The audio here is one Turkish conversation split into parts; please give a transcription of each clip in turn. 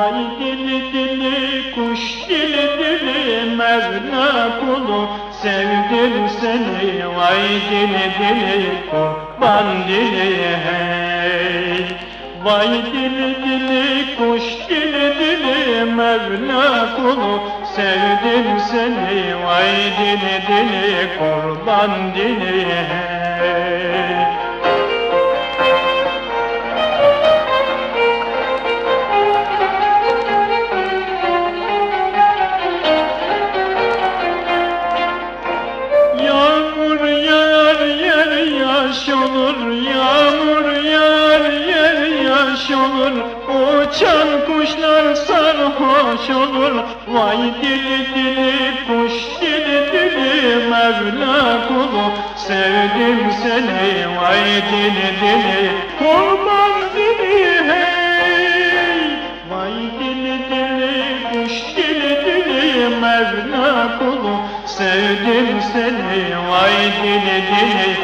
Ay dili dili kuş dili dili mevla kulu sevdim seni Ay dili dili kurban dili hey. Vay dili dili kuş dili dili mevla kulu sevdim seni Vay dili dili kurban dili hey. Yaş olur Yağmur yağar yer yaş olur. Uçan kuşlar sarhoş olur. Vay dili dili kuş dili dili Mevla kulu. Sevdim seni vay dili dili Kurban dili hey. Vay dili dili kuş dili dili Mevla kulu. Sevdim seni vay dili dili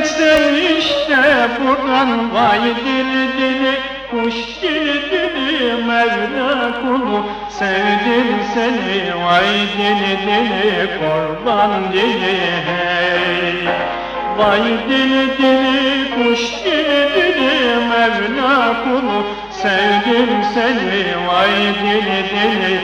Öpeceksen işte buradan Vay dili dili kuş dili dili Mevla kulu. Sevdim seni vay dili dili Kurban dili hey. Vay dili dili kuş dili dili Mevla kulu. Sevdim seni vay dili